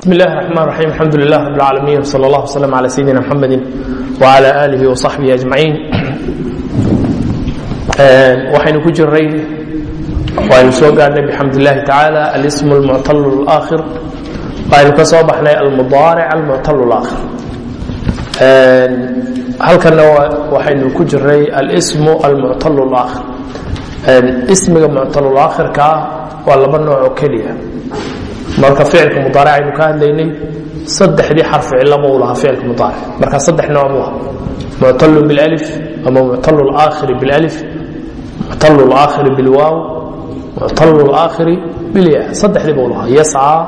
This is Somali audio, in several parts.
بسم الله الرحمن الرحيم الحمد لله رب العالمين وصلى الله وسلم على سيدنا محمد وعلى آله وصحبه أجمعين waxaynu ku jiray waynu soo gaarnay bxamd الlahi taعaalى alsm اlmuctal اlآkhir waynu ka soo baxnay almudaaric almuctal اlآkhir halkana waxaynu ku jiray alsmu almuctal اlآkhir ismiga muctal اlآkhirka ah waa laba nooc oo keliya marka ficilka mudaaric aynu ka hadlaynay saddexdii xarf cilama u lahaa ficilka mudaaric. Marka saddex nooc buu ah muctalun bilalif ama muctalu laakhiri bilalif muctalu laakhiri bilwaaw muctalu laakhiri bilya saddexdii buu lahaa. Yascaa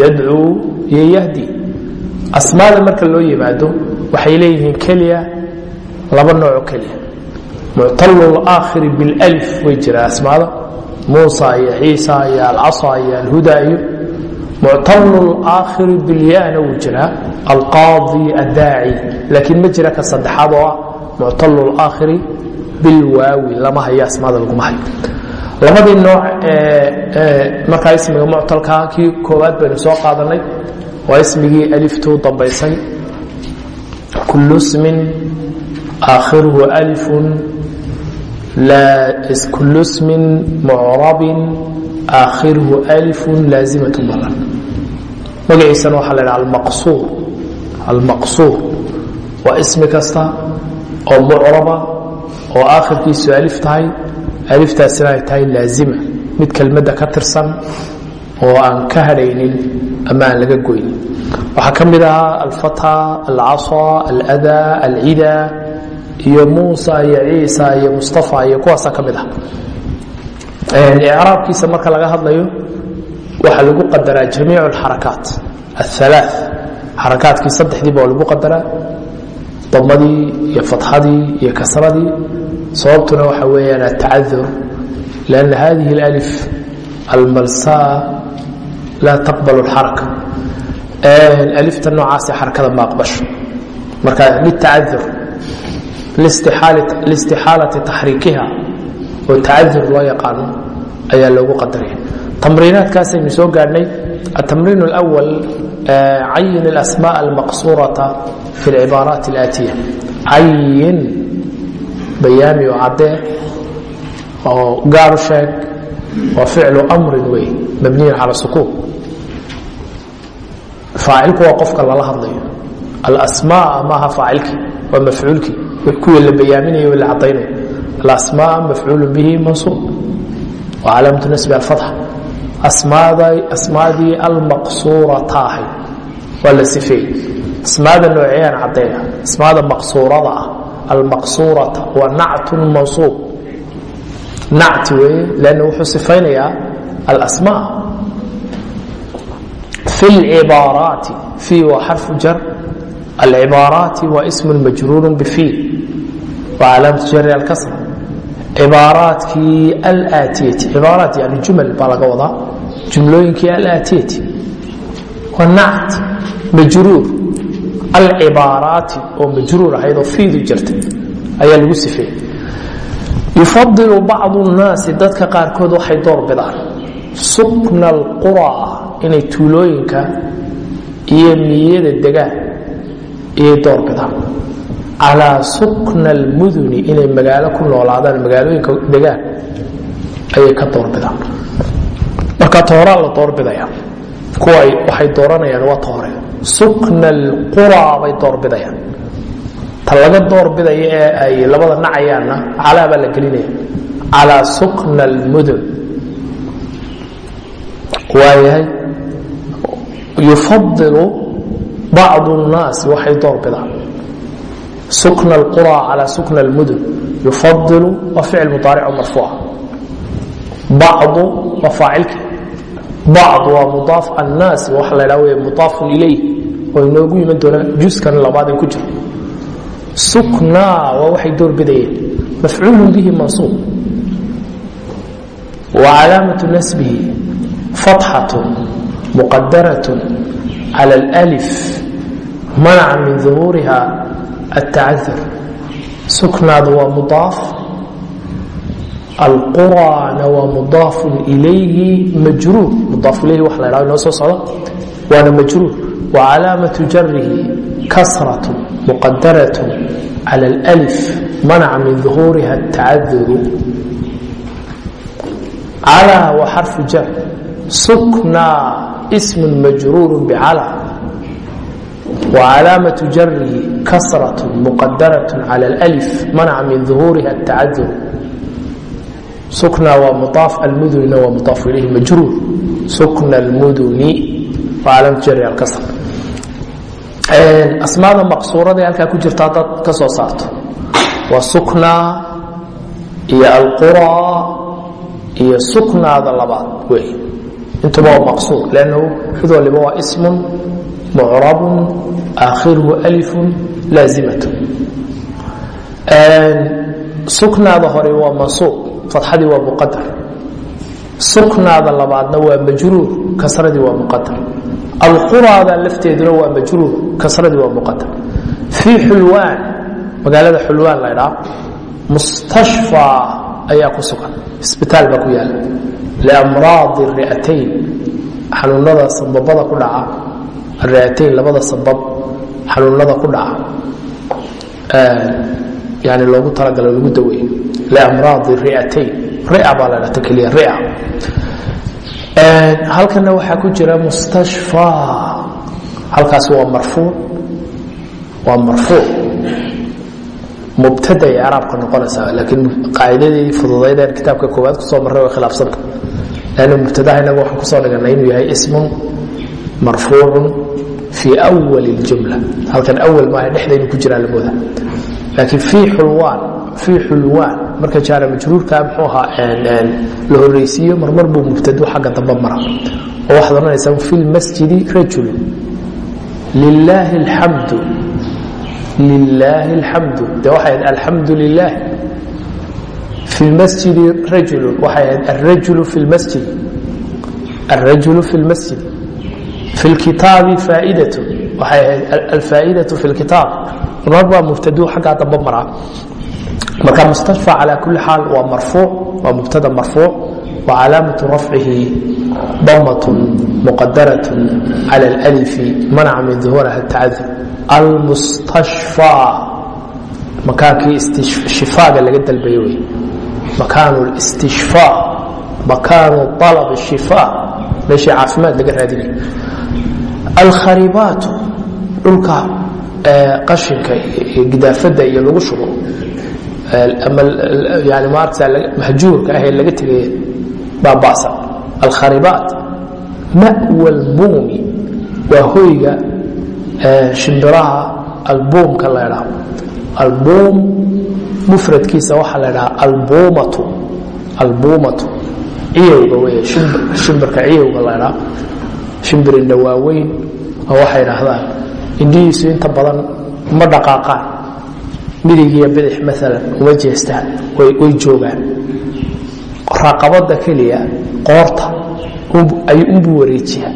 yadcuu iyo yahdi asmaada marka loo yimaado waxay leeyihiin keliya laba nooco keliya. Muctalu laakhiri bilalif way jira asmaada. Muusa iyo ciisa iyo alcasa iyo alhuda iyo muctamlu aakhiri bilyana wuu jiraa alqaadi addaaci laakiin ma jira ka saddexaad oo ah muctalu aakhiri bilwaawi lama hayo asmaada laguma hayo labadii nooc ee markaa ismiga muctalkaa kii koowaad baynu soo qaadanay waa ismigii aliftuu dambaysay kullu smin aakhiruhu alifun kullu smin mucrabin aakhiruhu alfu laazimat balan magaciisana waxaa la dhaha almaqsuur almaqsuur waa ismi kasta oo mucraba oo aakhirkiisu alif tahay aliftaasina ay tahay laazima mid kelmadda ka tirsan oo aan ka hadhaynin ama aan laga goynin waxaa ka mid ahaa alfata alcasa alada alcida iyo muusa iyo ciisa iyo mustafa iyo kuwaasaa ka mid ah icraabkiisa marka laga hadlayo waxaa lagu qadaraa jamiic اxarakaat aلhalaa xarakaadkii saddexdiiba waa lagu qadaraa damadii iyo fatxadii iyo kasradii sababtuna waxa weeyaan atacadur lanna hadihi اlalif almalsaa laa taqbal اlxaraka alifta noocaasi xarakada ma aqbasho marka litacadur listixaalati taxriikiha oo tacadur loo yaqaano ayaa loogu qadaraya tamriinaadkaasaynu soo gaadhnay atamriin اlأwal cayin اlasmاء almaqsuuraةa fi اlcibaaraat اlaatiya cayin bayaami oo caddee oo gaaru sheeg waa ficlu amrin wey mabniyin calى sukuun faacilku waa qofka lala hadlayo alasmاء maaha faacilkii waa mafcuulkii kuwii la bayaaminayo la cadaynayo alasmاء mafcuul bihi mansuub wcalaamatu nasbi alfatxa asmaadii almaqsuurata ahayd waa la sifeeyey asmaada nooceyaan caddayna asmaada maqsuurada ah almaqsuurata waa nactun mansuub nacti weeye lanna wuxuu sifaynayaa alasmaa fi lcibaaraati fi waa xarfu jar alcibaaraati waa ismun majruurun bifi waa calaamatu jari alkasra cibaaraadkii alaatiyati cibaaraat yani jumal baa laga wadaa jumlooyinkii alaatiyati waa nact majruur alcibaaraati oo majruur ahayd oo fiidu jirtay ayaa lagu sifeeyey yufadilu bacdu nnaasi dadka qaarkood waxay door bidaan sukna alqura inay tuulooyinka iyo miyada degaan iyay door bidaan calaa sukna almuduni inay magaalo ku noolaadaan magaalooyinka degaan ayay ka doorbidaan marka tooraa la doorbidaya kuwa waxay dooranayaan waa toore sukna alqura bay doorbidayaan ta laga doorbidaya ee ay labada nacayaanna calaa baa la gelinaya calaa sukna almudun waayahay yufadilu bacdu nnaasi waxay doorbidaan sukna اlqura calى sukna اlmudun yufadilu waa ficil mudaarico marfuuca bacdu waa faacilkii bacdu waa mudaaf annaasi waxa la dhaa wey mudaafun ilayh oo inoogu iman doona juskan labaad in ku jiro sukna waa waxay door bidayeen mafcuulu bihi mansuub wa calaamatu nasbihi fatxaة muqadaraة calى اlأlif manaca min duhuuriha التacذر suknaadu waa muضاaf alqurana waa muضاaf ilayhi majruur muضaaf ilayhi wa la hah inoo soo socdo waana majruur wacalaamatu jarihi kasraة muqadaraة calى اlأlif manaca min ظuhuuriha الtacaduru calى wa xarfu jar suknaa sm majruur bcalى wcalaamaة jarihi kasraة muqadaraة calى اlأlif manaca min ظuhuuriha الtacaduru sukna waa muaaf almudunina waa muaaf ilayhi majruur sukna almuduni waa calaamatu jari alkasr asmaada maqsuurada ee halkaa ku jirta haddaad ka soo saarto waa sukna iyo alqura iyo suknaada labaad wey intuba waa maqsuur lannahu mid waliba waa ismun mucrabun aakhiruhu alifun laazimatun suknaada hore waa mansuub fatxadii waa muqadar suknaada labaadna waa majruur kasradii waa muqadar alquraada lafteeduna waa majruur kasradii waa muqadar fii xulwaan magaalada xulwaan la ydhaa mustashfa ayaa ku sugan isbitaal baa ku yaalla liamraadi ri'atayn xanuunada sababada ku dhaca ri'atayn labada sabab xanuunada ku dhaca yani loogu talagalo lagu daweeyo liamraadi ri'atayn. Ria baa la dhata keliya ria. Halkana waxaa ku jira mustashfa. Halkaasi waa marfuuc waa marfuuc mubtada ay araabka noqonaysaa laakiin qaacidadeedii fududaydeen kitaabka koowaad ku soo marray way khilaafsanta lanna mubtadaha inagu waxaan ku soo dhiganay inuu yahay ismun marfuucun fii awali اljumla halkan awal maaha dhexdaynu ku jiraa lamooda laakiin fii xulwaan fii xulwaan marka jaara majruurka mxuu ahaa la horeysiiyo marmar buu mubtadu xagga dambe mara. Oo waxaad odhanaysaa fi lmasjidi rajulu lilaahi alxamdu lilaahi alxamdu. De waxay ahayd alxamdu lilah fi lmasjidi rajulu waxay ahayd alrajulu fi lmasjid alrajulu fi lmasjid fi kitaabi faaidat waxay ahayd alfaa'idatu fi lkitaab imaam waa mubtadu xaggaa damba maraa marka mustashfa calaa kulli xaal waa marfuuc waa mubtada marfuuc wa calaamatu rafcihi damatun muqadaratun cala alalifi manaca min duhuuraha tacadi almustashfa makaankii istishfaaga laga dalbayo wey makaanu listishfaa makaanu alab shifa meeshii caafimaad laga raadinayo alkharibaatu dhulka qashinka gidaafada iyo lagu shubo mahjuurka ahee laga tegay baaba'san. Alkharibaat ma'wa albuumi waa hoyga shimbiraha albuumka la ydhaho albuum mufradkiisa waxaa la ydhaha albuumatu albuumatu ciyowga wey shimbirka ciyowga la ydhaha shimbirina waaweyn oo waxay idhaahdaan. Indhihiisu inta badan ma dhaqaaqaan. Midigiiyo bidix maalan uma jeestaan way joogaan. Raqabada keliya qoorta unbuu wareejiya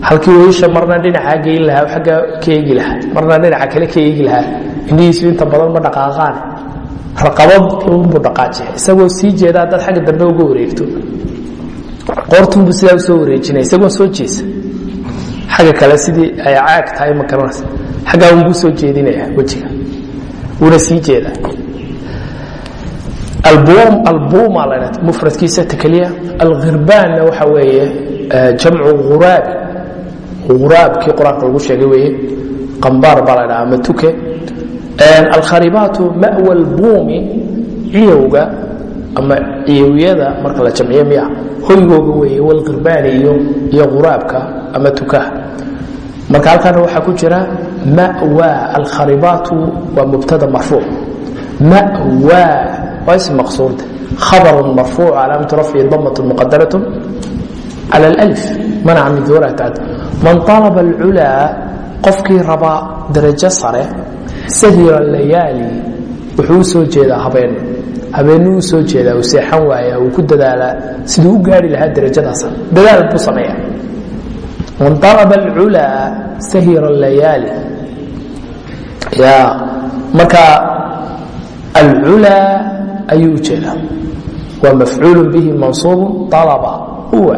halkii weysha marna dhinacaa geyn lahaa aggaa ka eegi lahaa marna dhinaca kale ka eegi lahaa indhihiisu inta badan ma dhaqaaqaan. Raqabad unbuu dhaqaajiya isagoo sii jeeda haddaad xagga dambe uga wareegto qoortunbuu sidaa u soo wareejinaya isagoon soo jeesa xagga kale sidii ay caag tahay ma garanaysa xaggaa unbuu soo jeedinaya wejiga. Wuuna sii jeeda. Albuma la dha mufradkiisa takeliya alkhirbaanna waxa weeye jamcu huraabi huraabkii qur'aanka lagu sheegay weeye. Qambaar baa la dhaha ama tuke. Alkharibaatu ma'wa albuumi ciyowga ama ciyowyada marka la jamciyo miya hoygooga weeye walqirbaani iyo quraabka ama tukaha. Marka halkaana waxaa ku jira mawa alkharibaatu waa mubtada marfuuc. Mawa waa ism maqsuurda khabarun marfuuc calaamatu rafci damat muqadarat cala alf manaca min duuraha tacad man alaba alculaa qofkii rabaa darajo sare sahira layaali wuxuu u soo jeedaa habeen habeenuu u soo jeedaa uu seexan waaya uu ku dadaalaa siduu u gaari lahaa darajadaas. Dadaal buu sameeya man alaba alculaa sahira layaali ya marka alculaa ayuu u jeedaa. Waa mafcuul bihi mansuubu alaba huwa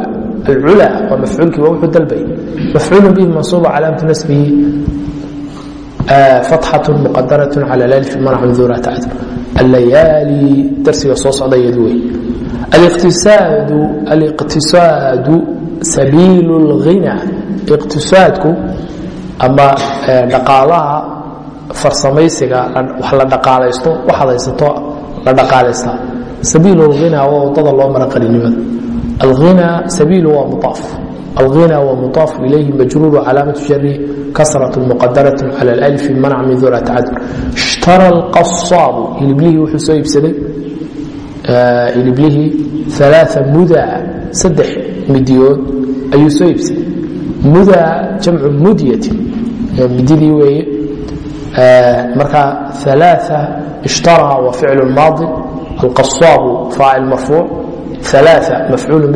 alcula waa mafcuulkii waa wuxuu dalbay. Mafcuulu bihi mansuuba calaamatu nasbihi fatxatu muqadarat cala alif manac min duura tacdur allayaali darsiga soo socda iyadu wey. Aliqtisaadu sabiilu اlghina iqtisaadku ama dhaqaalaha farsamaysiga wax la dhaqaalaysto waxaad haysato la dhaqaalaystaa sabiil اlghina waa waddada loo mara qalinimada alghina sabiilu waa muaaf alghina waa muaaf ilayhi majruuru calaamatu jari kasrat muqadaraة cala اlأlf manc min dura tacadur ishtara اlqasaabu hiliblihii wuxuu soo iibsaday hiliblihii ثalaaثa muda saddex midiyood ayuu soo iibsaday muda jamcu mudyatin mididii weeye marka ثalaaثa ishtara waa ficlu maadi alqasaabu faacil marfuuc ثalaaثa mafcuul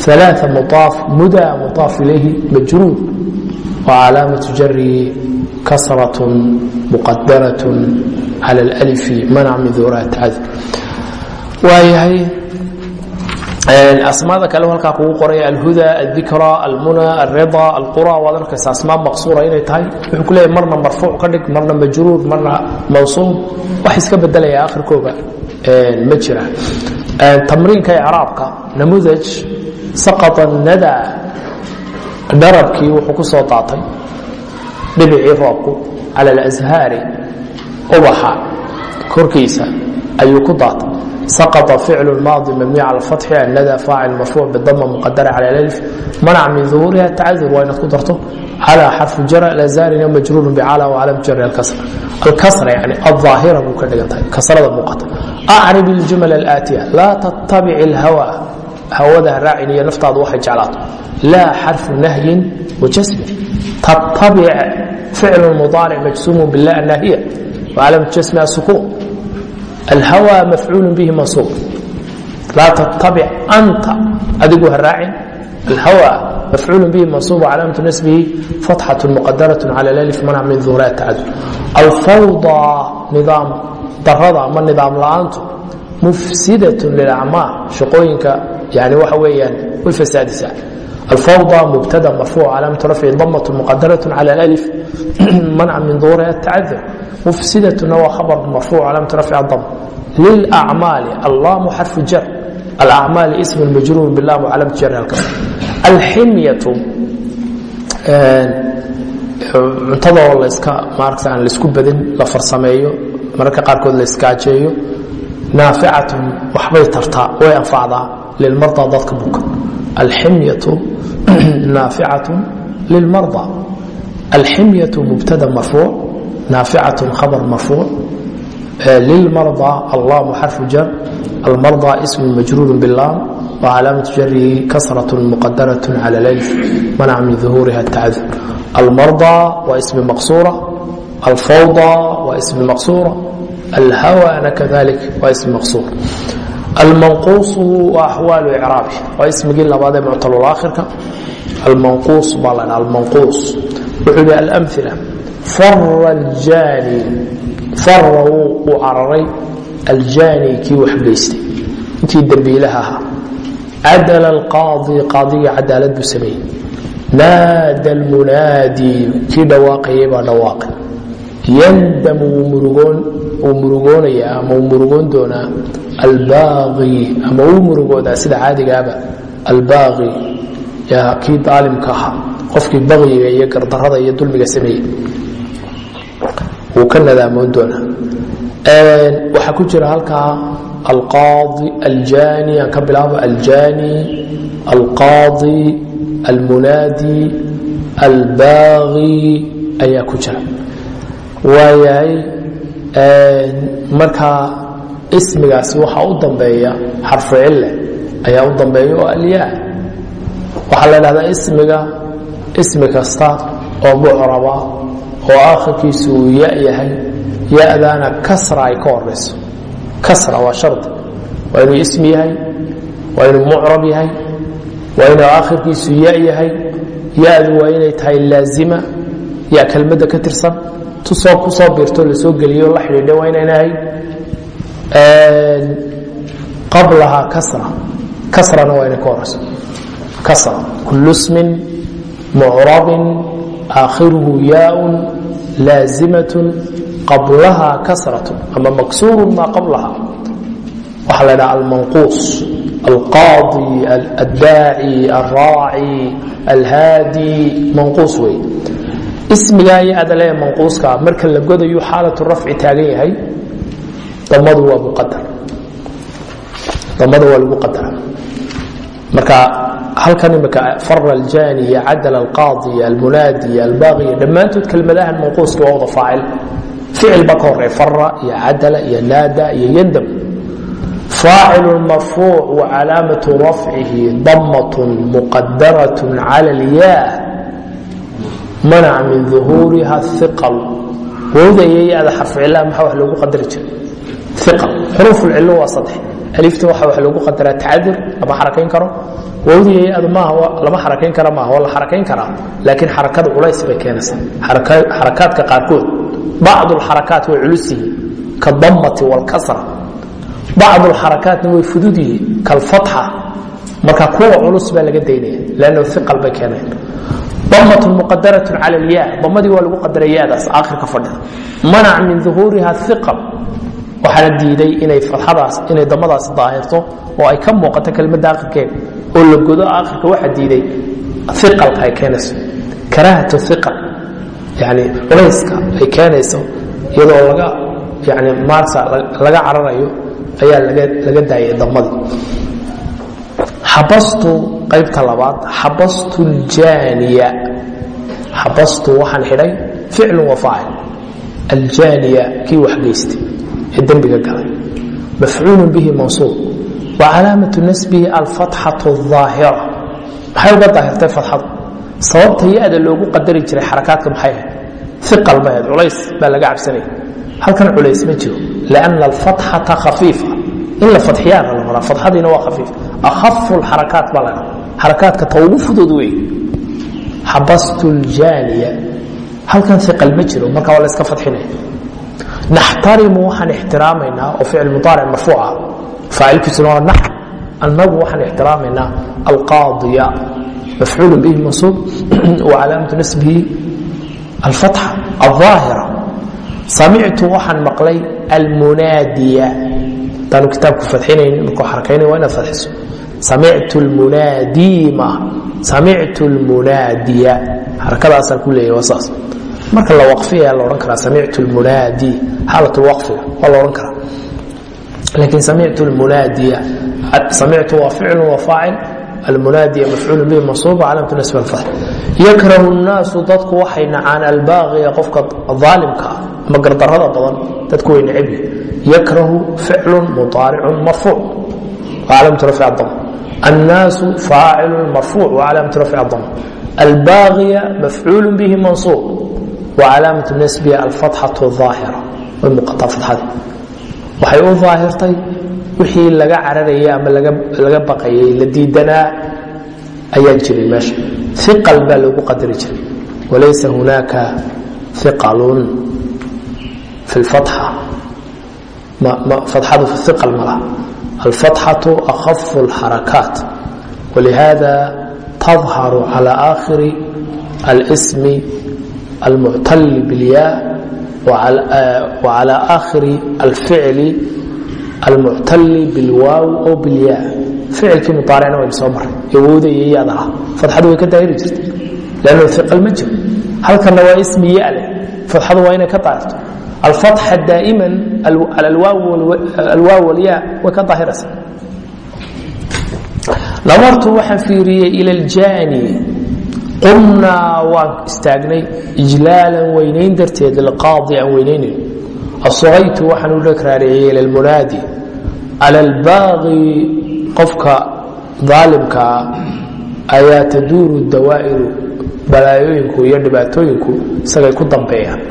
bihi mansuub ثalaaثa muطaaf muda muطaaf ilayhi majruur وcalaamaة jarihi kasraة muqadaraة calى اlأlf manc min duura tacadur waayahay asmaada kale halkaa kugu qoray alhuda aldikra almuna alrida alqura waad arkaysa asmaa maqsuura inay tahay wuxuu ku leeyahy marna marfuuc ka dhig marna majruur marna mawsuub wax iska bedelaya akhirkooga ma jira tamriinka icraabka namudaj saqaa nada dharabkii wuxuu ku soo daatay dhibicii roobku cala alazhaari ubaxa korkiisa ayuu ku daatay. Saqaa ficlu maadi mabniy cala fatxi annada faacil marfuuc bidama muqadara cala alf manac min duhuuriha tacadur waa inaad ku darto. Cala xarfu jar alazaarina majruurun bicala wcalam jar alkasra alkasra yani aaahira buu ka dhigan tahay kasrada muuqata acrib iljumla alaatiya laa tattabic alhawa hawadaa raaciniyo naftaadu waxay jeclaato. Laa xarfu nahyin wajasmin tattabic ficlu mudaaric majsuumu bilah anaahiya wacalam jasmi asukuun alhawa mafcuulu bihi mansuub. Laa tattabic anta adigu ha raacin. Alhawa mafcuulu bihi mansuub calaamatu nasbihi fatxatu muqadaraة cala lalif manha min duraa tacadud alfawdaa nidaam darada ama nidaam la'aantu. Mufsidaة lilacmaa shaqooyinka yani waxa weeyaan way fasaadisaa alfawضى mubtada marfuuc calaamatu rafci damaة muqadaraة calى اlf manc min duhuriha tacadud mufsidatuna waa khabar marfuuc calaamatu rafci dam للأعمال اللام حرف جر الأعمال اسم مجرور باللام وعلامة جر الكسر الحمية cuntada oo laska maaragta aan laisku badin la farsameeyo mararka qaarkood la iskaajeeyo naaficatun waxbay tartaa way anfacdaa lilmardaa dadka buka alximyatu naaficatun lilmardaa alximyatu mubtada marfuuc naaficatun khabar marfuuc للمرضى اللام حرف جر المرضى اسم مجرور باللام وعلامة جره كسرة مقدرة على الألف منع من ظهورها التعذر المرضى واسم مقصورة الفوضى واسم مقصورة الهوى كذلك واسم مقصور almanquus waa axwaal craabi waa ismigii labaadee muctalulaakhirka almanquus baa la almanquus wuxuu hi alamila fara aljaani. Fara wuu u cararay. Aljaani kii wax geystay. Intii dembiilaha ahaa. Cadala alqaadi qaadiga cadaalad buu sameeyey. Naada almunaadi. Kii dhawaaqayay baa dhawaaqay. Yandamu wuu murugoon murugoonayaa ama wuu murugoon doonaa albaaqi ama wuu murugoodaa sida caadigaaba albaaqi kii daalimka ahaa qofkii baqiga iyo gardarada iyo dulmiga sameeyey wuu ka nadaamoon doonaa. Waxaa ku jira halkaa alqaadi aljani aan ka bilaabo aljani alqaadi almunaadi albaaqi ayaa ku jira. Waayahay markaa ismigaasi waxaa u dambeeya xarfu cille ayaa u dambeeya oo alyaa waxaa la dhahdaa ismiga ismi kasta oo mucraba oo aakhirkiisu uu ya yahay yadaana kasra ay ka horayso kasra waa shardi waa inuu ismi yahay waa inuu mucrab yahay waa inuu aakhirkiisu ya yahay. Ya-du waa inay tahay laazima ya kelmadda ka tirsan tusoo ku soo biirto la soo geliyo la xidhiidha waa inayna ahayd qablaha kasra. Kasrana waa inay ka horayso kasra. Kulu smin mucrabin aakhiruhu yaaun laazimatun qablaha kasratu ama maksuuru maa qablaha. Waxaa la dhaha almanquus alqaadi addaaci alraaci alhaadi manquus wey ismigaa iyo adale manquuska marka la godayu xaalatu rafci taagan yahay. Damadu waa muqadar damada waa lagu qadara marka halkan imika fara aljaniya cadala alqaadiya almunaadiya albaaqiya dhammaantood kelmadahan manquuska waa wada faacil. Ficil ba ka horey fara iyo cadala iyo naada iyo yandam. Faacilu marfuuc wacalaamatu rafcihi damat muqadaraة cala اlyaa manac min ظuhuuriha iqal wowda iyo ya-da xarficilaa maxaa wax loogu qadari jiray iqal xuruuf lcilo waa saddex alifta waxa wax loogu qadaraa tacadur lama xarakayn karo wowda iyo ya-du maaha lama xarakayn kara maaha waa la xarakayn karaa laakiin xarakada culays bay keenaysaa xarakaadka qaarkood bacdu alxarakaat way culus yihiin kadamati wاlkasra bacdu alxarakaatna way fudud yihiin kalfatxa marka kuwa culus baa laga daynaya lanno iqal bay keeneen damat muqadaraة calى اlya damadii waa lagu qadaray yadaas aakhirka fadhida manac min ظuhuuriha iqal waxaana diiday inay fadxadaas inay damadaasi daahirto oo ay ka muuqato kelmadda akhirkeeda oo la godo aakhirka waxa diiday iqalka ay keenayso karaahatu iqal yani culayska ay keenayso iyadoo laga yani maarsa laga cararayo ayaa laga daayay damadii xabastu qaybta labaad xabastu aljaaniya. Xabastu waxaan xidhay ficlun wa aljaaniya kii waxgeystay ee dembiga galay. Mafcuulun bihi mansuub wa calaamatu nasbihi alfatxatu اaahira maxay uga daahirtay fatxadu? Sababta ya-da loogu qadari jiray xarakaadka maxay ahayd? Iqal mahayd culays baa laga cabsanaya. Halkan culays ma jiro lianna alfatxata khafiifa. In la fadxiyaana la maraa fatxadiina waa khafiif baa la xarakaadka ta ugu fudud wey xabastu ljaaniya halkan iqal ma jiro marka waa la iska fadxinaya naxtarimu waxaan ixtiraamaynaa oo ficil mudaaric marfuuca faacilkiisuna waa nax annagu waxaan ixtiraamaynaa alqaadiya mafcuul bihi mansuub wa calaamatu nasbihi alfatxa alظaahira samictu waxaan maqlay almunaadiya hadaanu kitaabku fadxinayn markuu xarakaynayn waa inaad fadxiso samictu lmunaadii maaha samictu lmunaadiya xarakadaasaan ku leeyahy waa saas marka la waqfiyaa la odhan karaa samictu lmunaadi xaalat lwaqfiga waa la odhan karaa laakiin samictu lmunaadiya samictu waa ficlu wa faacil almunaadiya mafcuulu bihi mansuuba calaamatu nasbi alfath yakrahu nnaasu dadku waxay nacaan albaaqiya qofka aalimka ah ama gardarada badan dadku way neceb yakrahu ficlu mudaaricun marfuuc wacalaamatu rafci annaasu faacilu marfuuc wacalaamatu rafci adam albaaqiya mafcuulu bihi mansuub wacalaamatu nasbiha alfatxatu aahira way muuqataa fatxadii waxay u daahirtay wixii laga cararayay ama laga baqayay. la diidanaa ayaa jiray meesha. iqal baa loogu qadari jiray. hunaaka iqalun fi lfatxa fatxadu fi iqal ma laha alfatxatu akhafu اlxarakaat walihada tadharu cala aakhiri alsmi almuctali bilyaa wacala aakhiri alficli almuctali bilwaaw oo bilyaa ficilkii mudaaricna waynu soo maray yowowda iyo fadxadu way ka daahiri jirtay lanno iqal ma jiro waa ismi ya leh fadxadu waa inay ka daahirto alfatxa daa'iman alwaaw walyaa way ka daahiraysa namartu waxaan fiiriyey ila aljaani qumnaa waan istaagnay ijlaalan weynayn darteed lilqaadi aan weynaynayn asagaytu waxaan u dhagraareeyey ila almunaadi cala albaaqi qofka daalimkaa ayaa taduuru dawaa'iru balaayooyinku iyo dhibaatooyinku isagay ku dambeeyaan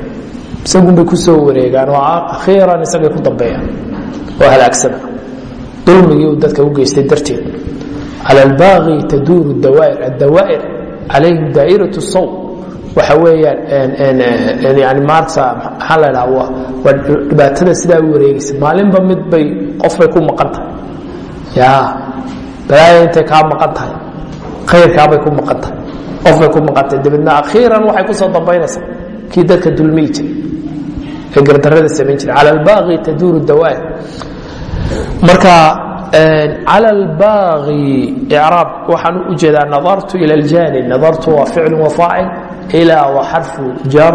isagunbay ku soo wareegaan. Oo akhiiran isagay ku dambeeyaan oo halaagsana dulmigii uu dadka u geystay darteed. Cala albaaqi taduuru dawaa'ir addawaa'ir calayhim daa'iratu saw waxa weeyaan yani maarta maxaa la dhaha waa dhibaatada sidaa u wareegaysa. Maalinba mid bay qofbay ku maqan tahay. Ya balaaya intay kaa maqan tahay. Khayrkaabay ku maqan tahay. Qofbay ku maqan tahay. Dabeedna akhiiran waxay ku soo dambaynaysaa kii dadka dulmiyi jiray ee gardarada samayn jiray. Cala albaaqi taduuru dawaa'ir marka cala albaaqi icraab waxaan u jeedaa nadartu ila aljani nadartu waa ficlu wa faacil ila wa xarfu jar.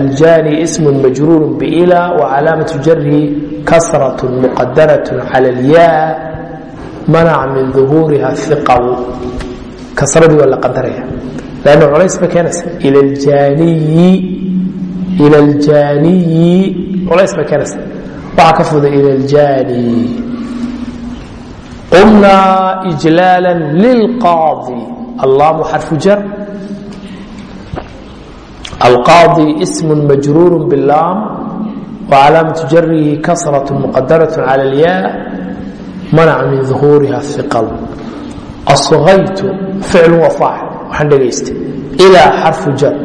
Aljani ismu majruur bila wacalaamatu jarhi kasrat muqadaraة cala alyaa. Manaca min duhuuriha iqaw kasradii waa la qadaraya lann culays ba keenaysa. Ila aljaniyi ila aljaaniyi culays bay keenaysa waxaa ka fuda ila aljaani qumnaa ijlaala lilqaadi allaamu xarfu jar alqaadi ism majruur biاllaam wacalaamatu jarihi kasraة muqadaraة cala اlyaa manaca min ظuhuuriha iqal asغaytu ficlu wa faacil waxaan dhegaysta ilaa xarfu jar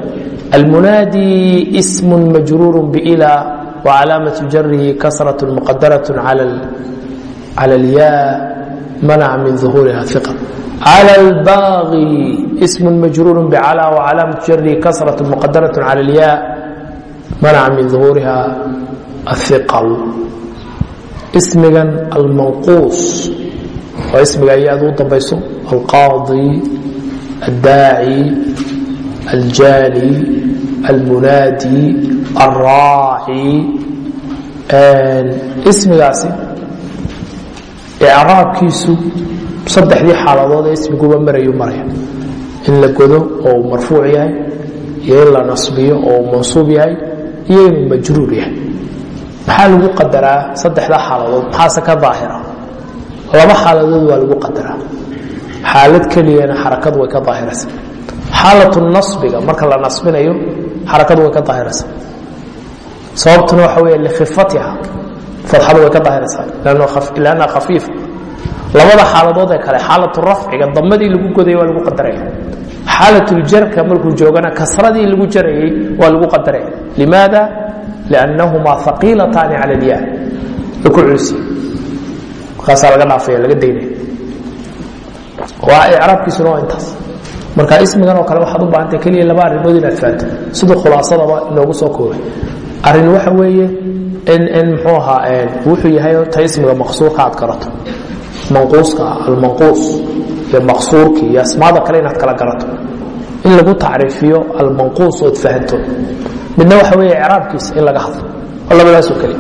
almunaadi ism majruur bila wacalaamatu jarihi kasraة muqadaraة cala اlyaa manaca min ظuhuuriha iqal clى اlbaغi ism majruur bclى wcalaamaة jarihi kasraة muqadaraة cala اlyaa manaca min ظuhuuriha ahiqal ismigan almanquus waa ismiga ay aad u dambayso alqaadi addaaci aljaani almunaadi alraaci ismigaasi. Icraabkiisu saddexdii xaaladood ee ismiguba marayu maraya. In la godo oo uu marfuuc yahay iyo in la nasbiyo oo uu mansuub yahay iyo inuu majruur yahay. Maxaa lagu qadaraa saddexdaa xaaladood? Maxaase ka daahira. Laba xaaladood waa lagu qadaraa. Xaalad keliyana xarakadu way ka daahiraysa xaalatu nasbiga marka la nasbinayo xarakadu way ka daahiraysa sababtuna waxa wey likhifatiha fadxadu way ka daahiraysaa lannaha khafiifa labada xaaladood ee kale xaalatu rafciga damadii lagu godaya waa lagu qadaraya xaalatuljarka markuu joogana kasradii lagu jarayey waa lagu qadaraya limaada? Liannahumaa haqiilataani cala alyaa way ku culisiye markaasaa laga dhaafaya laga daynaya. Waa icraabkiisuna waa intaas marka ismigan oo kale waxaad u baahantay keliya laba arrimood inaad fahanto. Siduu khulaasadaba inoogu soo koobay arrin waxa weeye in muxuu ahaa wuxuu yahay ta ismiga maqsuurka aad garato. Manquuska almanquus iyo maqsuurkii iyo asmaada kale inaad kala garato. In lagu tacriifiyo almanquus ood fahanto. Midna waxa weeye icraabkiisa in laga hadlo. Oo keliya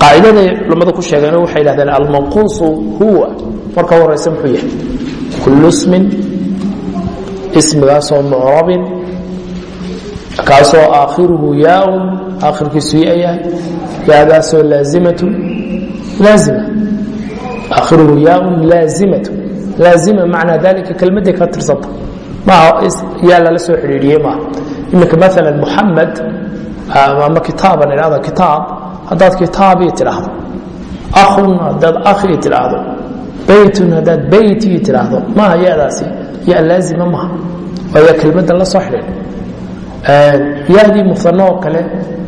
qaacidaday culimmadu ku sheegeen waxay yidhahdeen almanquusu huwa. Marka horeysa muxuu yahay? Kullu ismin ismigaasoo mucrabin kaasoo aakhiruhu yaaun aakhirkiisu ya yahay yaadaasoo laazimatu laazima aakhiruhu yaaun laazimatu laazima macnaa dalika kelmadday ka tirsanta maaha yaa lala soo xidhiidhiyey maaha. Iminka maala muxamed ama kitaaban idhahda kitaab haddaad kitaabii tidhaahdo akhun haddaad akhii tidhaahdo baytun haddaad beytii tidhaahdo maaha yadaasi ya laazima maaha. Waa yaa kelmaddan la soo xidhiidha yadii muano oo kale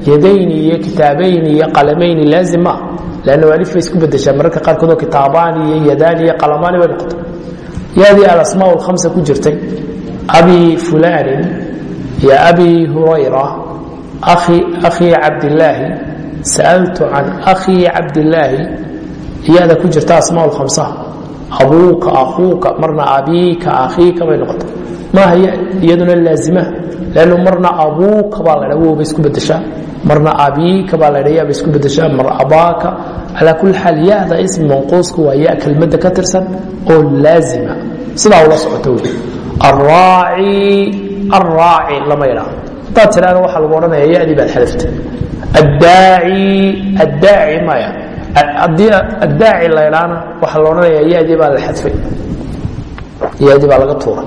yadayni iyo kitaabayni iyo qalamayni laazim maaha. Lanna alif bay isku bedeshaa mararka qaarkoodoo kitaabaani iyo yadaani iyo qalamaani bay noqota yadii alasmaa alkhamsa ku jirtay abi fulanin iyo abi hurayra akhii cabdilaahi sa'altu can akhii cabdilaahi iyada ku jirta asmaa lkhamsaha abuuka akuuka marna abiika akhiika bay noqota maaha iyaduna laazimaha lannu marna abuuka baa la dha wowbay isku bedeshaa marna abiika baa la dha ya bay isku bedeshaa mar abaaka. Calaa kulli xaal yada ismi manquuska waa ya kelmadda ka tirsan oo laazima. Sidaa ula socota wey araaci araaci lama yidhaahdo haddaad tidhahda waxaa lagu odhanaya yadii baad xadafta. Addaaci addaaci maya haddii addaaci la ydhaana waxaa la odhanaya yadii baa la xadfay. Yadii baa laga tuura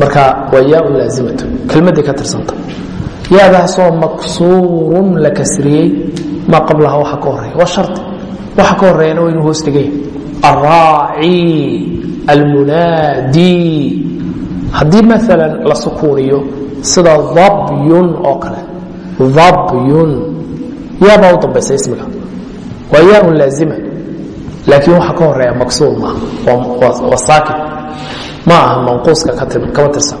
marka waa yaa laazimatu. Kelmadday ka tirsanta. Yaadaasoo maksuurun la kasriyey maa qablaha waxa ka horreeya waa shardi waxa ka horeeyana waa inuu hoos dhigaya araaci almunaadi. Haddii maalan la sukuuniyo sida dabyun oo kale. Dabyun yaabaa u dambaysa ismiga waa yaaun laazima. Laakiin waxa ka horreeya maksuur maaha waa saakin ma aha manquuska kama tirsan.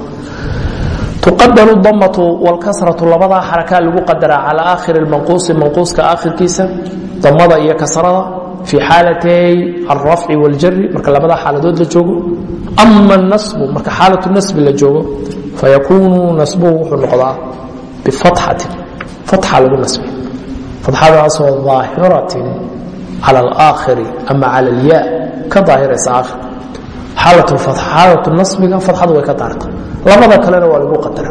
Tuqadaru damatu wlkasratu labadaa xarakaa lagu qadaraa calaa aakhiri manquusi manquuska aakhirkiisa damada iyo kasrada fii xaalatay alrafci waljari marka labadaa xaaladood la joogo. Ama nasbu marka xaalatu nasbi la joogo fayakuunu nasbuhu wuxuu noqdaa bifatxatin fatxa lagu nasbi fatxadaasoo daahiratin cala alaakhiri ama cala alyaa ka daahiraysa aakhir xaalatu nasbiga fatxadu way ka daarta labada kalena waa lagu qadara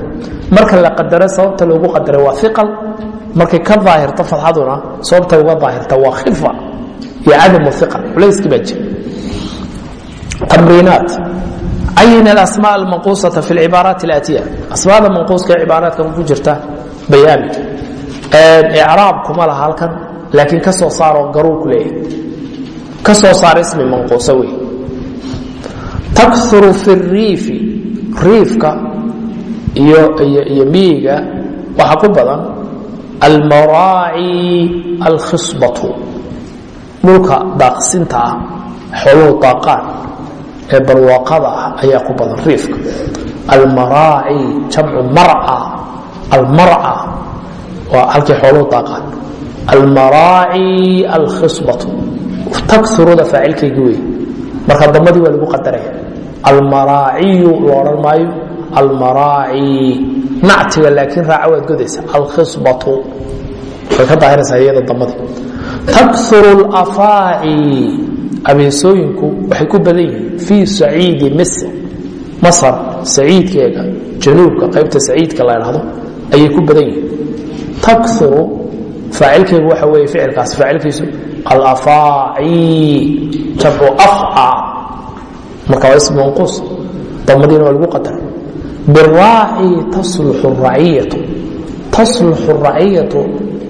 marka la qadaro sababta loogu qadara waa iqal markay ka daahirto fatxaduna sababtay uga daahirta waa khifa iyo cadamu iqal culayskii baa jira tamriinaat cayin alasmaa almanquusata fi lcibaaraat alaatiya asmaada manquuska ee cibaaraadkan ku jirta bayaami icraab kuma laha halkan laakiin ka soo saaroo garuu ku leeyahay. Ka soo saar ismi manquusa wey. Takuru fi riifi riifka iyo miyiga waxaa ku badan almaraaci alkhisbatu dhulka daaqsinta ah xooluhu daaqaan ee barwaaqada ah ayaa ku badan riifka. Almaraaci jamcu marca almarca waa halkii xooluhu daaqaan. Almaraaci alkhisbatu takuruda faacilkaygi wey marka damadii waa lagu qadaraya almaraaciyu lo odhan maayo. Almaraaci nactiga laakiin raaca waad godaysa. Alkhisbatu way ka daahiraysaa iyada damadii takuru lafaaci abeesooyinku waxay ku badan yihiin. Fii saciidi misr. Masar saciidkeega. Januubka qaybta saciidka la dhahdo ayay ku badan yihiin takuru faacilkeegu waxa weeye ficilkaas faacilkiisu alafaaci jamcu afca marka waa ism manquus damadiina waa lagu qadara biraaci tasluxu raciyatu tasluxu raciyatu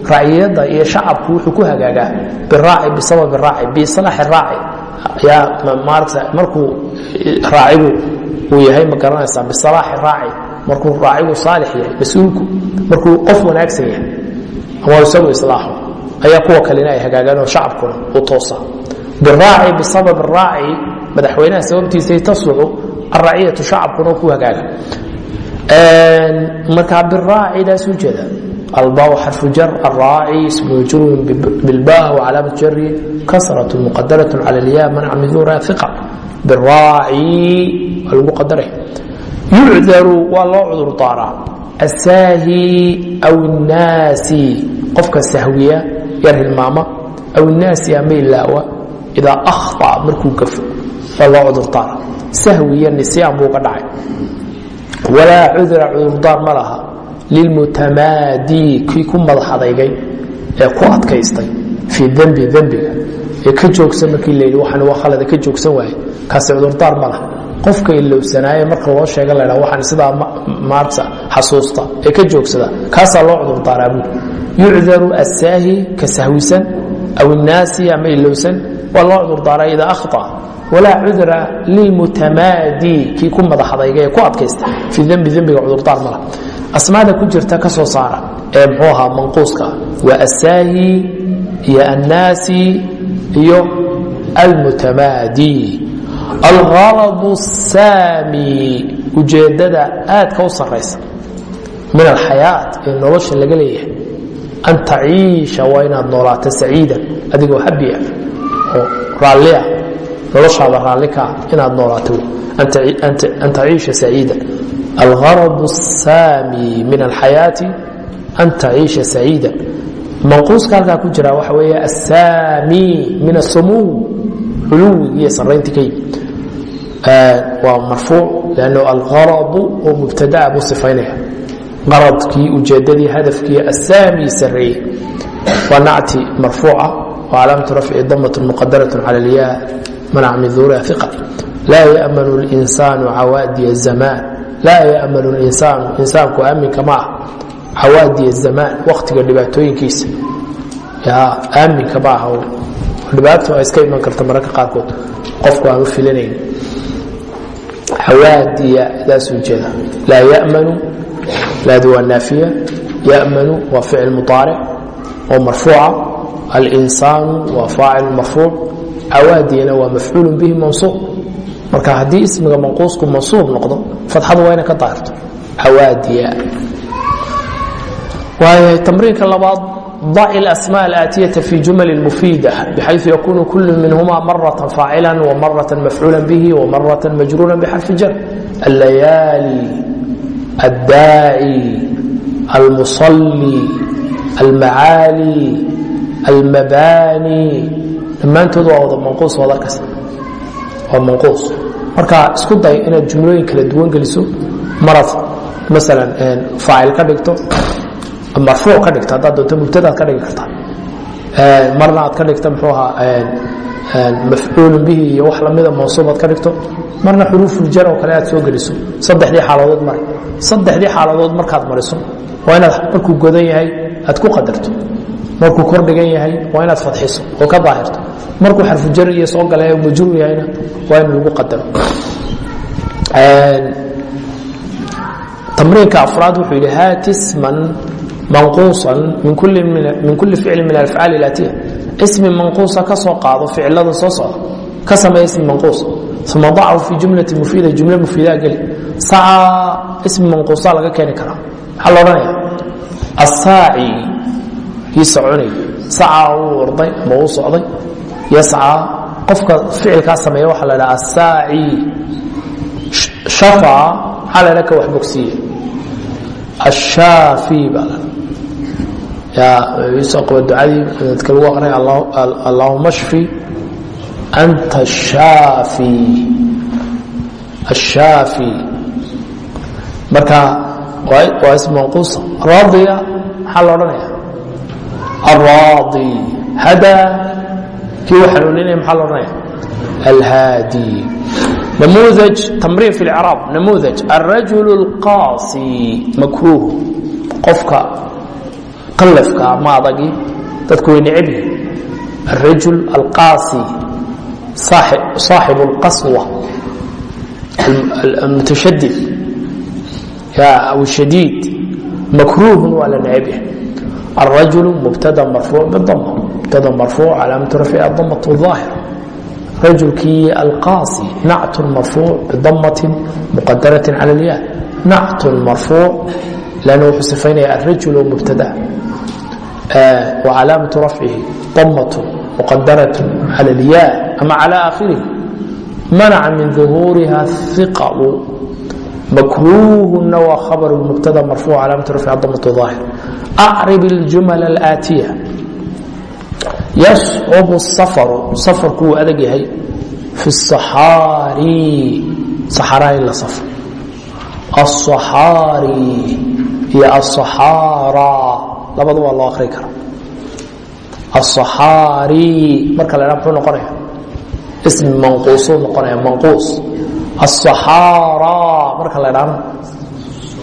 raciyadda iyo shacabku wuxuu ku hagaagaa. Biraaci bisababi raaci biislaaxi raaci ayaa maarata markuu raacigu uu yahay ma garanaysaa? Bisalaaxi markuu raacigu saalix yahay mas'uulku markuu qof wanaagsan yahay ama isagu islaaxo ayaa kuwa kalena ay hagaagaan oo shacabkuna u toosa. Biraaci bisababi raaci madaxweynaha sababtiisay tasluxu araciyatu shacabkuna ku hagaaga. Markaa biraacidaas ujeeda albaa xarfu jar araaci ismu majruurun bilba wcalaamat jari kasrat muqadarat cala lya manca midura iqa biraaci waa lagu qadaray yucdaru waa loo cudur daaraa. Asaahi aw innaasi qofka sahwiya yar hilmaama. Aw innaasi ama ilaawa. Idaa akhطa markuu gafo waa loo cudurdaara sahwi iyo nisyaan buu ka dhacay. Walaa cudra cudurdaar ma laha. Lilmutamaadii kii ku madax ee ku adkaystay fii dembi dembiga ee ka joogsan markii layidhi waxaan waa khalada ka joogsan waaye. Kaasi cudurdaar ma laha qofka ilowsanaaye marka loo sheega la dhaa waxaan sidaa maarta xasuusta ee ka joogsada kaasaa loo cudurdaaraa buuri yucdaru assaahi ka sahwisan aw innaasi ama ilowsan waa loo cudurdaaraa idaa akhطa walaa cudra lilmutamaadi kii ku madaxadayga ee ku adkaysta. Fii dembi dembiga cudurdaar mala asmaada ku jirta ka soo saara ee muxuu ahaa manquuska waa assaahi iyo annaasi iyo almutamaadi algaradu saami ujeeddada aadka u sarraysa min alxayaat ee nolosha laga leeyahay. an taciisha waa inaad noolaato saciidan adigoo habiya oo raallia noloshaada raalli kaa inaad noolaato an taciisha saciidan algarad الsaami min alxayaati an taciisha saciida manquuska halkaa ku jira waxa weeye assaami min asumuw ka yimid waa marfuuc lan alqaradu oo mubtadaa buu sifaynaya qaradkii ujeeddadii hadafkii asaami sareeye waa nacti marfuuca oo calaamatu rafci damat muqadarat cala lyaa manaca min duuriha iqa laa yamanu linsaanu cawaadiya zamaan. Laa yamanu linsaanu insaanku aaminka ma ah. Cawaadiya zamaan wakhtiga dhibaatooyinkiisa. Yaa aaminka ma ah dhibaato iska iman karta mararka qaarkood. Qofku aan u filanayn xawaadiya daas ujeeda laa yamanu laadu waa naafiya yamanu waa ficil muaaric oo marfuuca alinsaanu waa faacil marfuuc cawaadiyana waa mafcuulu bihi mansuub marka haddii ismiga manquusku mansuub noqdo fatxadu waa ina ka taarto xawaadiya waayo tamriinka labaad ضع الأسmاء الآتية في جمل مفيدة بحيث يكون كل منهما مرة فاعلا ومرة مفعولا به ومرة مجرورا بحرف جر الليالي الداعي المصلي المعالي المباني dhammaantood waa wada manquus wada kasta waa manquus marka isku day inaad jumlooyin kala duwan geliso marad masalan faacil ka dhigto marfuuc ka dhigto haddaad doonto mubtadaad ka dhigi kartaa marna aad ka dhigto muxuu ahaa mafcuulun bihi iyo wax lamida mansuubaad ka dhigto. Marna xuruufuljar oo kale aad soo geliso. Saddexdii xaaladood mari saddexdii xaaladood markaad mariso waa inaad markuu godan yahay aad ku qadarto. Markuu kordhigan yahay waa inaad fadxiso oo ka daahirto. Markuu xarfujar iyo soo gala majruur yahayna waa in lagu qadaro. Tamriinka afraad wuxuu yidhi haatisman manquusan min kuli ficli min alafcaal ilaatiya ismi manquusa ka soo qaado ficilada soo socda ka sameeya ismi manquus. Uma dacahu fi jumlati mufiida jumle mufiidaa geli. Sacaa ismi manquusa laga keeni karaa. Maxaa la odhanaya asaaci kii soconay. Sacaa uu orday ama uu socday. Yascaa qofka ficilkaa sameeya waxaa la dhaha asaaci shafaa maxaa la dhaha ka wax bogsiiye ashaafi baa la soo duadii dadka lagu aqrinay allaahuma shfi anta ashaafi ashaafi marka waa ism manquusa raadiga maxaa la odhanaya alraadi hadaa kii u xanuuninaya maxaa la odhanaya alhaadi. Namuudaj tamriin fi اlcraab namuudaj alrajul اlqaasi makruuh. Qofka qalafka ama adagi dadku way necb yihin الرجل القاصي صاحب القسوة المتشدد أو الشديد مكروه waa la necb yahay الرجل مبتدا مرفوع بالضمة مبتدا مرفوع علامة رفع الضمة الظاهرة رجلكي القاصي نعت مرفوع بضمة مقدرة على الياء نعت مرفوع لأنه حسفين الرجل مبتدا آه وعلامة رفعه ضمة مقدرة على الياء أما على آخره منع من ظهورها الثقل مكروه نوى خبر المبتدا مرفوع علامة رفع الضمة الظاهر أعرب الجمل الآتية يصعب السفر سفر كو أدقي في الصحاري صحراء إلا سفر الصحاري هي الصحارى لبضوا الله أخري كرم الصحاري مركا لنا محو نقرأ اسم منقوص نقرأ منقوص الصحارى مركا لنا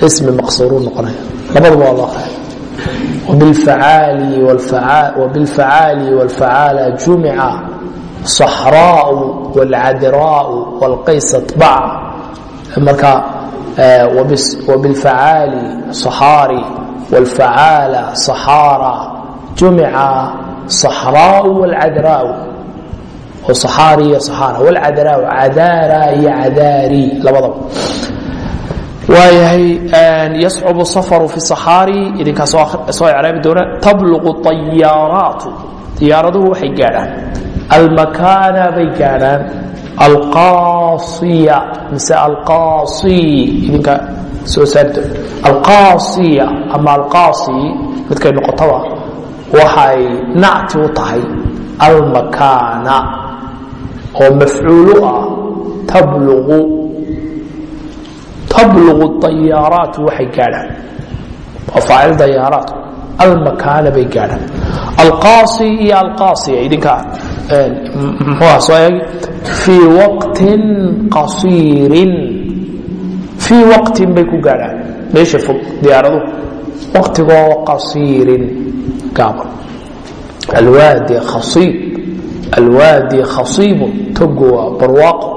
اسم مقصورون نقرأ لبضوا الله أخري وبالفعال والفعال وبالفعال والفعال جمع صحراء والعذراء والقيس اطبع مركا وبالفعال صحاري والفعال صحارى جمع صحراء والعذراء وصحاري صحارى والعذراء عذارى عذاري لبضب waayahay yascubu safaru fi saxaari idinkaa soo icraabi doona tabluqu طayaaraatu diyaaraduhu waxay gaadhaan almakaana bay gaadhaan alqaasiya mise alqaasi idinka soo saari doona alqaasiya ama alqaasi midkay noqotaba waxay nacti u tahay almakaana oo mafcuulu ah tabluqu tabluqu dayaaraat waxay gaadhaan. Waa faacil dayaaraat. Almakaana bay gaadhaan. Alqaasi iyo alqaasiya idinka muxuuha soo eegi? Fii waqtin qasiirin fii waqtin bay ku gaadhaan meesha fog diyaaradu. Waqtigoo qasiirin gaaban alwaadi khasiib. Alwaadi khasiibun togo waa barwaaqo.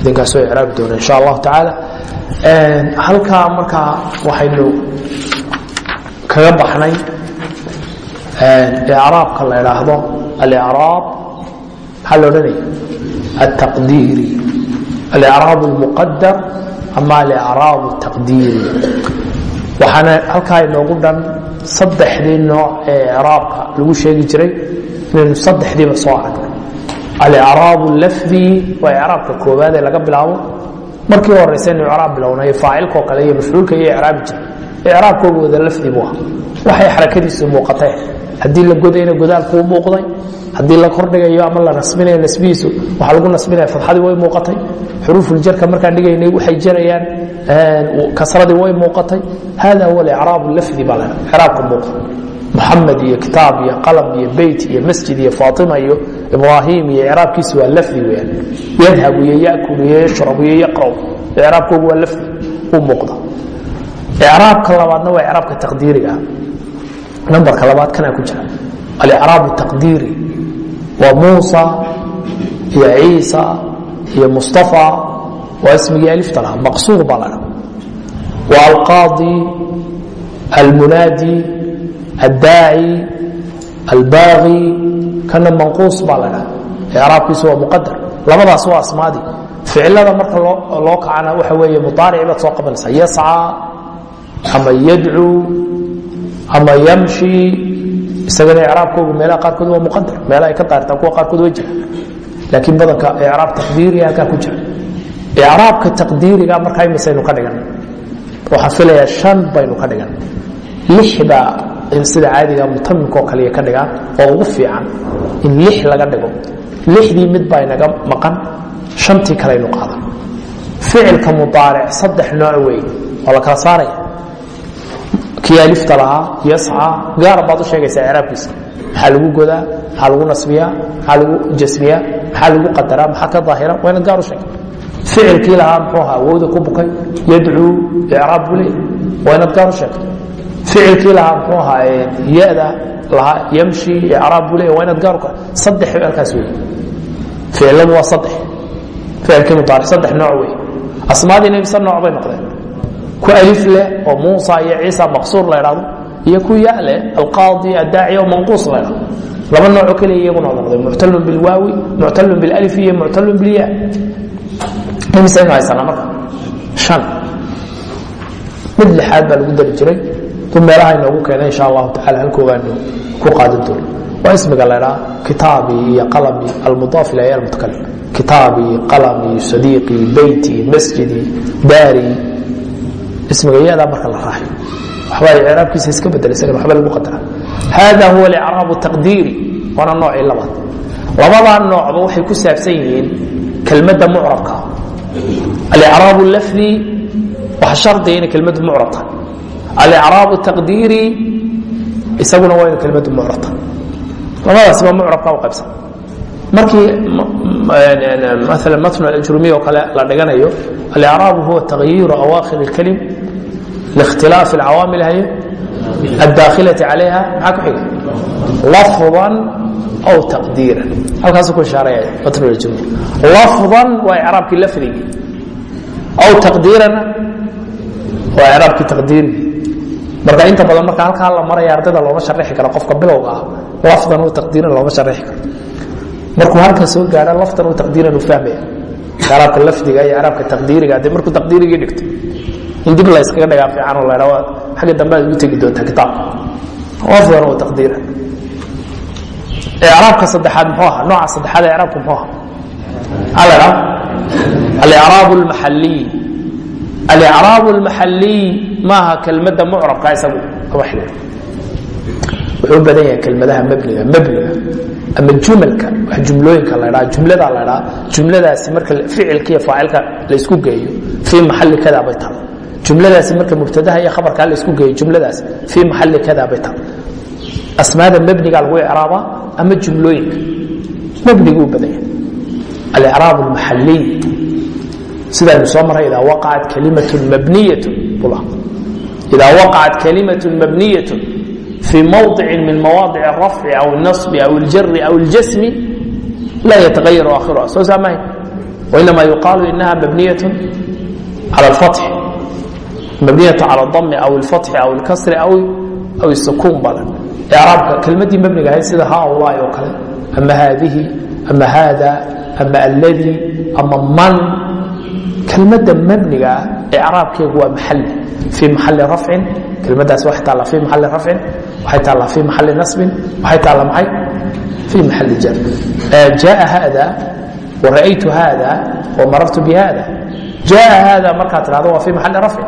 Idinkaasoo icraabi doona insha allahu tacaala. Halkaa markaa waxaynu kaga baxnay. Icraabka la idhaahdo alicraab maxaa la odhanaya altaqdiiri alicraab اlmuqadar ama alicraab taqdiiri waxaana halkaa inoogu dhan saddexdii nooc ee icraabka lagu sheegi jiray inaynu saddexdiiba soo aragno alicraab lafdi waa icraabka koowaad ee laga bilaabo markii horeysa inu icraab bilownay faacilkao kale iyo mafcuulka iyo icraabi jiray icraabkooga wada lafdi buu ah waxay xarakadiisu muuqatee haddii la godayna godaalkuu muuqday haddii la kordhigayo ama la nasbinayo nasbihiisu waxaa lagu nasbinaya fadxadii way muuqatay xuruufuljarka markaan dhigaynay waxay jarayaan kasradii way muuqatay. Hada huwa alicraab lafdi baa leh icraabka muuqa muxamed iyo kitaab iyo qalam iyo beyt iyo masjid iyo faatima iyo ibraahim iyo icraabkiisu waa lafdi weyaan yadhabu iyo yashrabu iyo yaqraw icraabkoogu waa uu muuqda. Icraabka labaadna waa icraabka taqdiiriga. Nambarka labaad ku jira. Alicraab taqdiiri waa muusa iyo ciisa iyo mustafa. Waa ismigii alifta lahaa maqsuur baa ladha waa alqaadi almunaadi addaaci albaaqi kana manquus baa ladha icraabkiisu waa labadaas waa asmaadii ficilada marka loo kacana waxa weeye mudaarici baad soo qabanaysaa yascaa ama yadcuu ama yamshi isagana icraabkoogu meelaha qaarkood waa muqadar meelaha ay ka daartaan kuwa qaarkood way jiraan. Laakiin badanka icraab taqdiiriga halkaa ku jira. Icraabka taqdiiriga markaa imisaynu ka dhigan. Waxaan filayaa shan baynu ka dhigan. Lix baa sida caadiga mutamimkaoo kaliya ka dhigaan oo ugu fiican in lix laga dhigo. Lixdii mid baa inaga maqan shantii kalaynu qaadan. Ficilka mudaaric saddex nooc wey waa la kala saaraya kii alifta lahaa yascaa gaar baad u sheegaysaa icraabkiisa. Maxaa lagu godaa? Maxaa lagu nasbiyaa? Maxaa lagu jasmiyaa maxaa lagu qadaraa? Maxaa ka daahira? Waa inaad gaar u sheegta ficilkii lahaa muxuu ahaa wowda ku bukay yadcuu icraab buu leeyahy waa inaad gaar u sheegto. Ficilkii lahaa muxuu ahaa ya-da lahaa yamshi icraab buu leeyahy waa inaad gaar u ka saddex halkaas wey ficiladu waa saddex. Ficilkii mudaaric saddex nooc wey asmaadiina imse nooc bay noqdeen ku alif leh oo muusa iyo ciisa maqsuur la idhahdo iyo ku ya leh alqaadi addaaci oo manquus la idhahdo laba noocoo keliya iyaguna noqday muctalun bilwaawi muctalun bilalif iyo muctalun bilya. Imisaynu haysanaa marka shan. Mid lixaad baa lagu dari jiray tu meelaha inoogu keenay insha allahu tacala halkoogaanu ku qaadan doono. Waa ismiga la idhaha kitaabii iyo qalamii almudaaf ilaya almutakalim kitaabii qalamii sadiiqii beytii masjidii daarii ismiga yadaa marka la raaxay waxbaa icraabkiisa iska bedela isagana waxba lagu qadara hada huwa alicraabu taqdiiri waana noocii labaad labadaa noocba waxay ku saabsan yihiin kelmadda mucrabka alicraabu lafdi waxa shardiga inay kelmaddu mucrab tahay alicraabu taqdiiri isaguna waa inu kelmaddu mucrab tahay labadaasba mucrabka u qaybsan markii maala matn ajrumiya oo kale la dhiganayo alicraabu huwa tagyiiru awaakhir اlkelim lاkhtilaafi اlcawaamil hay addaakhilati calayha maxaa ku xiga lafdan aw taqdiiran halkaasu ku ishaareeya cutbajumhur lafdan waa icraabkii lafdigii aw taqdiirana waa icraabkii taqdiiri marka inta badan marka halkaa la maraya ardayda looma sharixi karo qofka bilowga ah lafdan u taqdiiran looma sharixi karo markuu halka soo gaara lafdan u taqdiiran u fahmaya raabka lafdiga iyo raabka taqdiiriga haddii markuu taqdiirigii dhigto in dib la fiican oo la idhaa xagga dambe aad ugu tegi doontaa kitaabka lafdan u taqdiiran icraabka saddexaad muxuu ahaa? Nooca saddexaad ee icraabku muxuu ahaa? Maxaa la idhaha alicraab almaxaliy alicraab almaxaliy maaha kelmadda mucrabka isagu. Xidhiir wuxuu badan yahay kelmadaha mebniga mebniga ama jumalka wax jumlooyinka la dhaa jumlada la dhaa jumladaasi marka ficilka iyo faacilka laysku geeyo fii maxali kada bay tahay jumladaasi marka mubtadaha iyo khabarka laysku geeyo jumladaasi fii maxali kada bay tahay asmaada mebniga lagu icraabaa ama jumlooyinka mebnigu u badan yahay alicraab almaxaliy sidaaynu soo maray idaa waqacat kalimatun mabniyatun bula idaa waqacat kalimatun mabniyatun في موضع من مواضع الرفع أو النصب أو الجر أو الجسم لا يتغير آخرها سو سامي وإنما يقال إنها مبنية على الفتح مبنية على الضم أو الفتح أو الكسر أو أو السكون بلا إعراب كلمة مبنية هي سيدة هؤلاء وكلا أما هذه أما هذا أما الذي أما من kelmadda mabniga ah icraabkeegu waa maxali fii maxali rafcin kelmaddaas waxay taallaa fii maxali rafcin waxay taallaa fii maxali nasbin waxay taallaa maxay fii maxali jar jaa hada wara'aytu hada wamarartu bihada jaa hada markaad tidhahdo waa fii maxali rafcin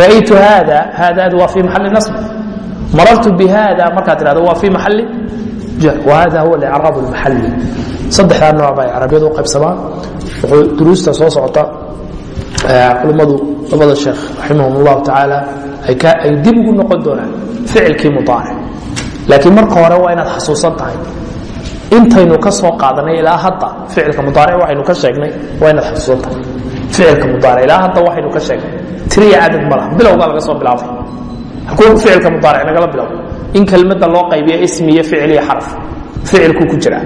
ra'aytu hada haadaadu waa fii maxali nasbin marartu bihada markaad tidhahdo waa fii maxali wahada huwa alicraab almaxali saddexdaa nooc bay carabiyadu u qaybsamaan duruusta soo socota culimmadu labada sheekh raximahum allahu tacaala ay dib ugu noqon doonaan ficilkii mudaaric laakiin marka hore waa inaad xasuusan tahay intaynu ka soo qaadanay ilaa hadda ficilka mudaaric waxaynu ka sheegnay waa inaad xasuusan tahay ficilka mudaaric ilaa hadda waxaynu ka sheegnay tiriya cadad ma laha. Bilowgaa laga soo bilaabay ficilka mudaaric nagala bilow in kelmadda loo qaybiyo ismi iyo ficil iyo xaraf ficilkuu ku jiraa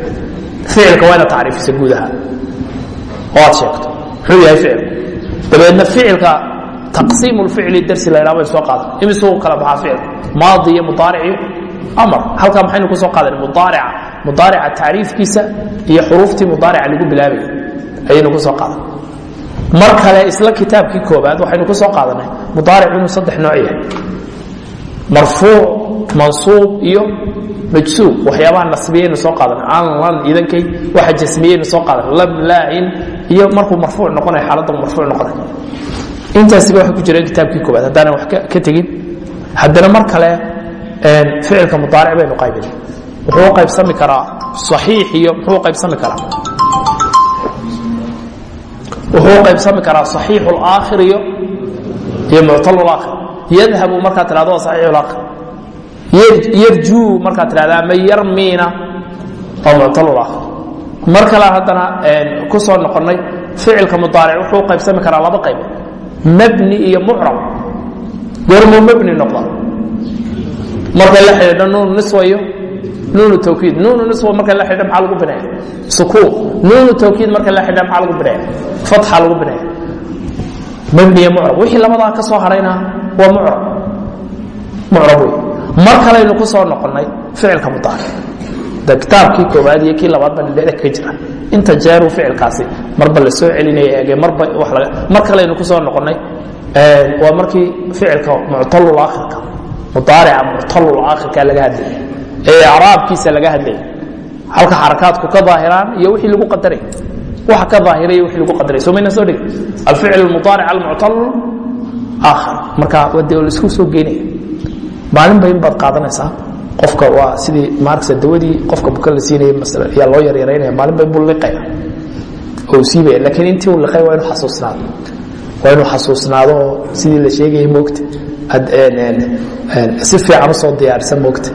ficilka waa inaad tacriifisa guud ahaan oo aad sheegto muxuu yahay ficilku dabeedna ficilka taqsiim lficli darsi la ydhaha bay soo qaadan imisuu kala baxaa ficilka maadi iyo mudaaric iyo amar. Halkaa maxaynu ku soo qaadan mudaarica mudaarica tacriifkiisa iyo xuruuftii mudaarica lagu bilaabay. Ayaynu ku soo qaadan mar kale isla kitaabkii koobaad waxaynu ku soo qaadanay. Mudaaric inuu saddex nooc yahay. Marfuuc mansuub iyo majsuub. Waxyaabaha nasbiyaynu soo qaadan an lan idankay waxa jasmiyaynu soo qaadan lam laain iyo markuu marfuuc noqonay xaaladda marfuuc noqonay. Intaasiba waxay ku jireen kitaabkii koobaad haddaanan wax ka tegin. Haddana mar kale ficilka mudaaric baynu qaybinay wuxuu qaybsami karaa? صaxiix iyo muxuu qaybsami karaa wuxuu qaybsami karaa صaxiix اlaakhir iyo iyo muctal اlaakhir yadhabu markaad tidhahdo waa صaxiix اlaakhir yarjuu markaad tidhahda ama yarmiina waa muctal اlaakhir mar kale haddana ku soo noqonnay ficilka mudaaric wuxuu qaybsami karaa laba qayb mabni iyo mucrab goormuu mabni noqda marka la xidhiidho nuunu niswa iyo nuunu tawkiid. Nuunu niswa marka la xidhiidho maxaa lagu binaya sukuun. Nuunu tawkiid marka la xidhiidho maxaa lagu binaya fatxa lagu binaya mabni iyo mucrab. Wixii labadaa ka soo harayna waa mucrab. Mucrab wey mar kalaynu ku soo noqonnay ficilka mudaaric de kitaabkii koowaad iyo kii labaad baa dhexda ka jira. Inta jeeruu ficilkaasi marba la soo celinaya eege marba wax laga mar kalaynu ku soo noqonnay waa markii ficilka muctalul aakhirka. Mudaarica muctalul aakhirka laga hadlaya ee icraabkiisa laga hadlaya halka xarakaadku ka daahiraan iyo wixii lagu qadaray. Waxa ka daahiraya wixii lagu qadaray. Soo mayna soo dhigin alficl almudaaric almuctalul aakhir marka wade la isku soo geynaya maalinba in baad qaadanaysaa. Qofka waa sidii maaragta dawadii qofka buka la ayaa loo yaryaraynaya maalinba in buu liqaya oo siibaya laakiin intii uu liqay waa inuu xasuusnaado. Waa inuu xasuusnaado sidii la sheegayay moogta. Si fiican u soo diyaarisa moogta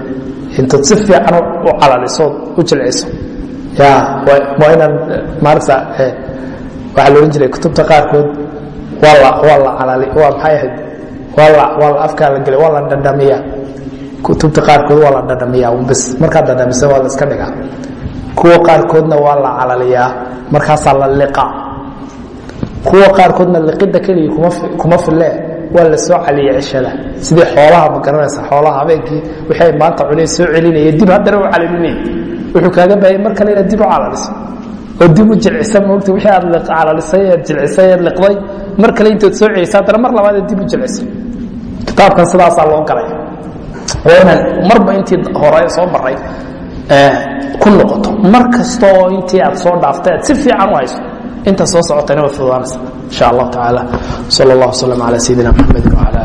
intaad si fiican u calaliso u jilciso. Waa inaan maaragta waxaa la odhan jiray kutubta qaarkood waa la calali waa maxay ahayd? Waa la afkaa la gelay waa la dhadhamiya kutubta qaarkood waa la dhadhamiyaa bas markaad dhadhamisa waa la iska dhigaa. Kuwa qaarkoodna waa la calaliyaa markaasaa la liqaa. Kuwa qaarkoodna liqidda keligii kuma fille waa la soo caliya cishada sidii xoolaha ma garanaysa xoolaha habeenkii wixii ay maanta cunay soo celinaya dib haddana u calalinaya wuxuu kaaga baayay mar kale inaad dib u calaliso. Oo dib u jilcisa moogta wixii aad calalisay eed jilcisay eed liqday mar kale intood soo celisa haddana mar labaad eed dib u jilcisa kitaabkan sidaasaa loo galaya waa marba intii hore soo maray ku noqoto. Mar kasta oo intii aad soo dhaaftay aad si fiican u hayso inta soo socotayna way fududaanaysa insha allahu tacaala. Sal allah waslm ala sayidina mxamedi wala